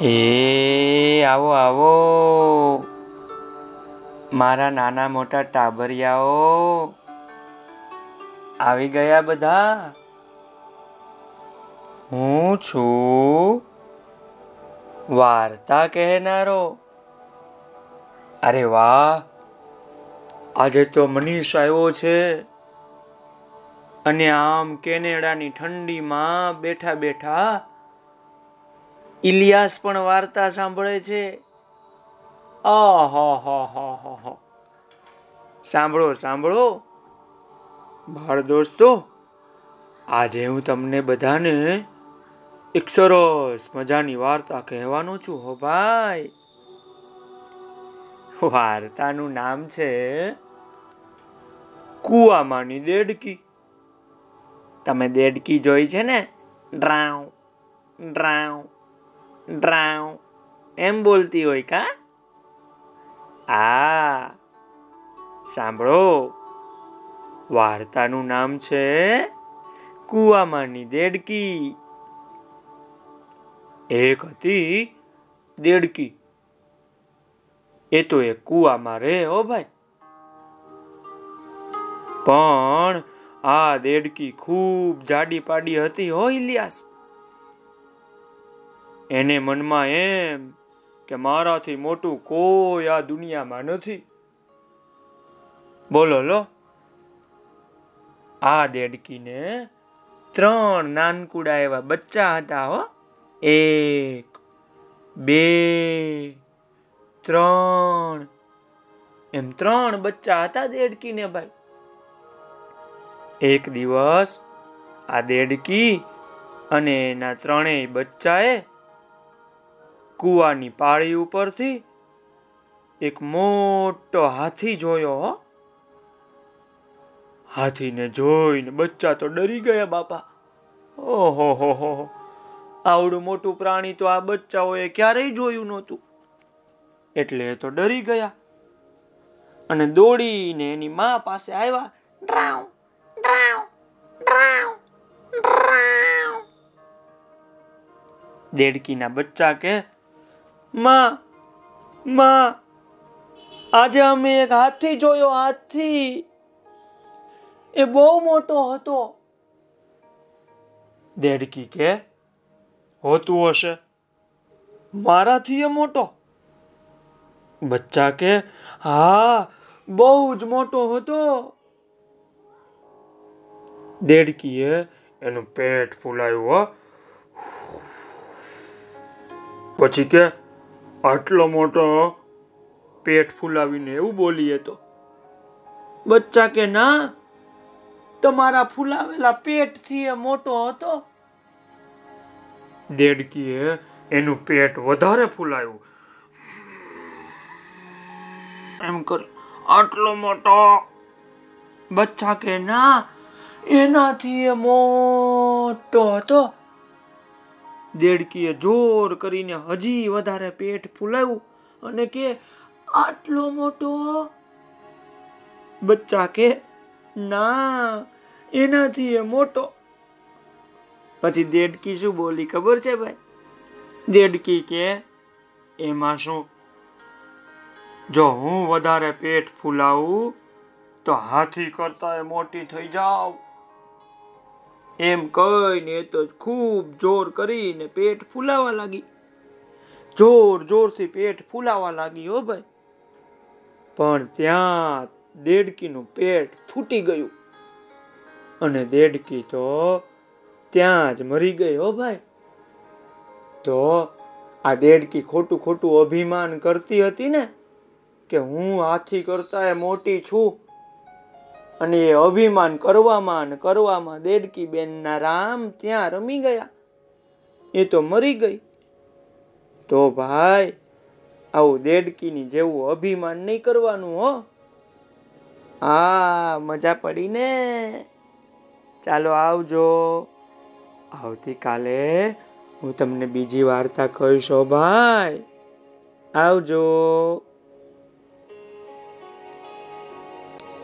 એ, આવો આવો. મારા નાના મોટા ટાબરિયાઓ, આવી ગયા બધા? હું છું વાર્તા કહેનારો. અરે વાહ, આજે તો મનીષ આવ્યો છે. અને આમ કેનેડાની ઠંડીમાં બેઠા બેઠા ઇલિયાસ પણ વાર્તા સાંભળે છે. આહાહાહાહા. સાંભળો સાંભળો. બાળ દોસ્તો, આજે હું તમને બધાને એક સરસ મજાની વાર્તા કહેવાનો છું હો ભાઈ. વાર્તાનું નામ છે કુવામાંની દેડકી. તમે દેડકી જોઈ છે ને? ડ્રાઉ ડ્રાઉ. ડ્રાઉ એમ બોલતી હોય કા? આ. સાંભળો. વાર્તાનું નામ છે કુવામાંની દેડકી. એક હતી દેડકી. એ તો એક કુવામાં રે હો ભાઈ. પણ આ દેડકી ખૂબ જાડી પાડી હતી હો ઇલિયાસ. એને મનમાં એમ કે મારાથી મોટું કોઈ આ દુનિયામાં નથી. બોલો લો. આ દેડકીને ત્રણ નાનકુડા એવા બચ્ચા હતા હો. એક, બે, ત્રણ. એમ ત્રણ બચ્ચા હતા દેડકીને ભાઈ. એક દિવસ આ દેડકી અને એના ત્રણેય બચ્ચાએ કૂવાની પાળી ઉપરથી એક મોટો હાથી જોયો, હો. હાથીને જોઈને બચ્ચા તો ડરી ગયા, બાપા. ઓહો, હો હો. આવડું મોટું પ્રાણી તો આ બચ્ચાઓએ ક્યારેય જોયું નહોતું. એટલે એ તો ડરી ગયા. અને દોડીને એની મા પાસે આવ્યા. ડ્રાઉ ડ્રાઉ ડ્રાઉ ડ્રાઉ. દેડકીના બચ્ચા કે માં માં, આજે અમે એક હાથી જોયો, હાથી. એ બહુ મોટો હતો. દેડકી કે, હોતું હશે. મારાથી એ મોટો. બચ્ચા કે, હા, બહુ જ મોટો હતો. દેડકીએ એનું પેટ ફૂલાયું પછી કે આટલો મોટો પેટ ફૂલાવીને એવું બોલીએ તો, બચ્ચા કે ના, તમારા ફૂલાવેલા પેટથી એ મોટો હતો. દેડકીએ એનું પેટ વધારે ફૂલાયું. એમ કર, આટલો મોટો બચ્ચા કે ના, એનાથી એ મોટો હતો. દેડકીએ જોર કરીને હજી વધારે પેટ ફૂલાવ્યું અને કે, આટલો મોટો? બચ્ચા કે, ના, એનાથી એ મોટો. પછી દેડકી શું બોલી ખબર છે ભાઈ? દેડકી કે, એમાં શું? જો હું વધારે પેટ ફૂલાવું, તો હાથી કરતા એ મોટી થઈ જાવ એમ કહીને એ તો ખૂબ જોર કરીને પેટ ફૂલાવા લાગી. જોર જોરથી પેટ ફૂલાવા લાગી હો ભાઈ. પણ ત્યાં દેડકીનું પેટ ફૂટી ગયું. અને દેડકી તો ત્યાં જ મરી ગઈ હો ભાઈ. તો આ દેડકી ખોટું ખોટું અભિમાન કરતી હતી ને, કે હું હાથી કરતા મોટી છું. અને એ અભિમાન કરવામાં ને કરવામાં દેડકી બેનના રામ ત્યાં રમી ગયા. એ તો મરી ગઈ. તો ભાઈ, આવું દેડકીની જેવું અભિમાન નહીં કરવાનું હો. આ મજા પડી ને ચાલો આવજો. આવતીકાલે હું તમને બીજી વાર્તા કહીશો ભાઈ. આવજો.